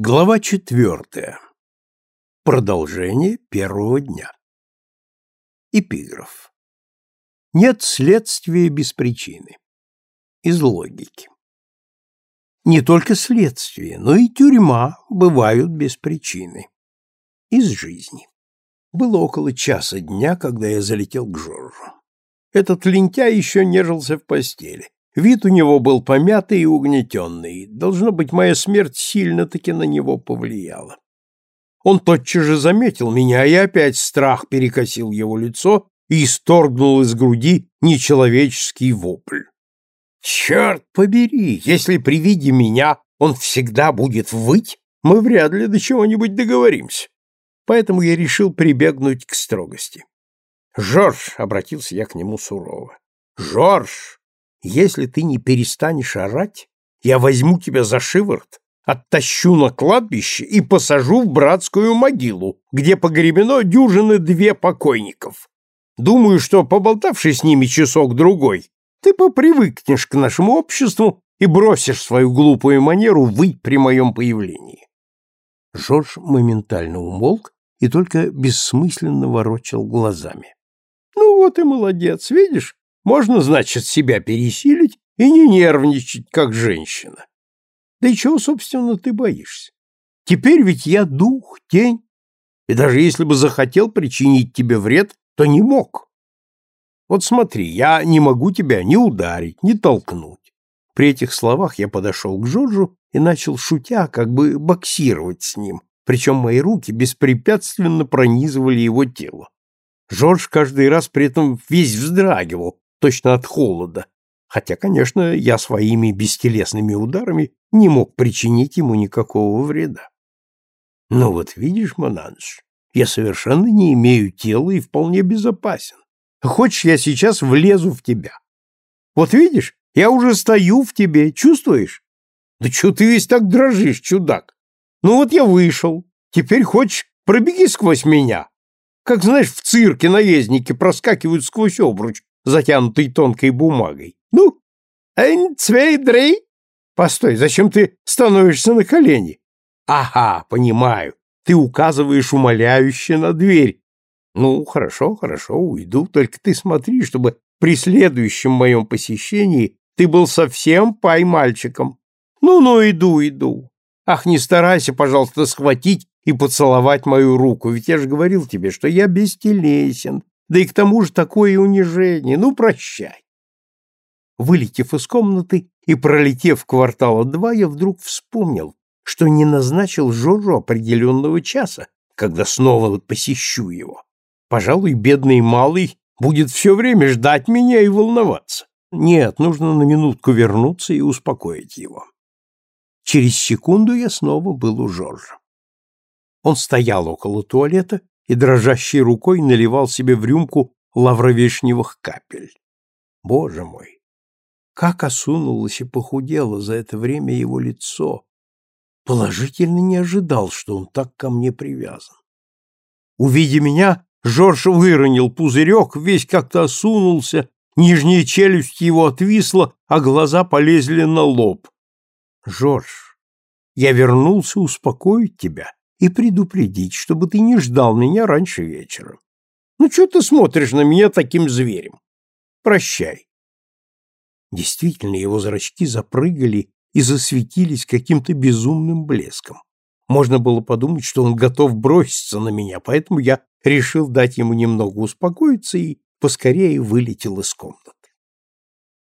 Глава четвертая. Продолжение первого дня. Эпиграф. Нет следствия без причины. Из логики. Не только следствие, но и тюрьма бывают без причины. Из жизни. Было около часа дня, когда я залетел к Жоржу. Этот лентяй еще нежился в постели. Вид у него был помятый и угнетенный. Должно быть, моя смерть сильно-таки на него повлияла. Он тотчас же заметил меня, и опять страх перекосил его лицо и исторгнул из груди нечеловеческий вопль. «Черт побери! Если при виде меня он всегда будет выть, мы вряд ли до чего-нибудь договоримся. Поэтому я решил прибегнуть к строгости. «Жорж!» — обратился я к нему сурово. «Жорж! Если ты не перестанешь орать, я возьму тебя за шиворот, оттащу на кладбище и посажу в братскую могилу, где погребено дюжины две покойников. Думаю, что, поболтавши с ними часок-другой, ты попривыкнешь к нашему обществу и бросишь свою глупую манеру выть при моем появлении. Жорж моментально умолк и только бессмысленно ворочал глазами. — Ну вот и молодец, видишь? Можно, значит, себя пересилить и не нервничать, как женщина. Да и чего, собственно, ты боишься? Теперь ведь я дух, тень, и даже если бы захотел причинить тебе вред, то не мог. Вот смотри, я не могу тебя ни ударить, ни толкнуть. При этих словах я подошел к Джорджу и начал, шутя, как бы боксировать с ним, причем мои руки беспрепятственно пронизывали его тело. Жорж каждый раз при этом весь вздрагивал, точно от холода, хотя, конечно, я своими бестелесными ударами не мог причинить ему никакого вреда. Но вот видишь, Мананыш, я совершенно не имею тела и вполне безопасен. Хочешь, я сейчас влезу в тебя? Вот видишь, я уже стою в тебе, чувствуешь? Да чего ты весь так дрожишь, чудак? Ну вот я вышел, теперь хочешь, пробеги сквозь меня. Как, знаешь, в цирке наездники проскакивают сквозь обруч, Затянутой тонкой бумагой. «Ну, эйн, цвей, дрей!» «Постой, зачем ты становишься на колени?» «Ага, понимаю. Ты указываешь умоляюще на дверь. Ну, хорошо, хорошо, уйду. Только ты смотри, чтобы при следующем моем посещении ты был совсем пай-мальчиком. Ну-ну, иду, иду. Ах, не старайся, пожалуйста, схватить и поцеловать мою руку, ведь я же говорил тебе, что я бестелесен, да и к тому же такое унижение. Ну, прощай. Вылетев из комнаты и пролетев квартала два, я вдруг вспомнил, что не назначил Жоржу определенного часа, когда снова посещу его. Пожалуй, бедный малый будет все время ждать меня и волноваться. Нет, нужно на минутку вернуться и успокоить его. Через секунду я снова был у Жоржа. Он стоял около туалета и дрожащей рукой наливал себе в рюмку лавровишневых капель. Боже мой! Как осунулось и похудело за это время его лицо! Положительно не ожидал, что он так ко мне привязан. Увидя меня, Жорж выронил пузырек, весь как-то осунулся, нижняя челюсть его отвисла, а глаза полезли на лоб. — Жорж, я вернулся успокоить тебя и предупредить, чтобы ты не ждал меня раньше вечера. Ну, что ты смотришь на меня таким зверем? Прощай. Действительно, его зрачки запрыгали и засветились каким-то безумным блеском. Можно было подумать, что он готов броситься на меня, поэтому я решил дать ему немного успокоиться и поскорее вылетел из комнаты.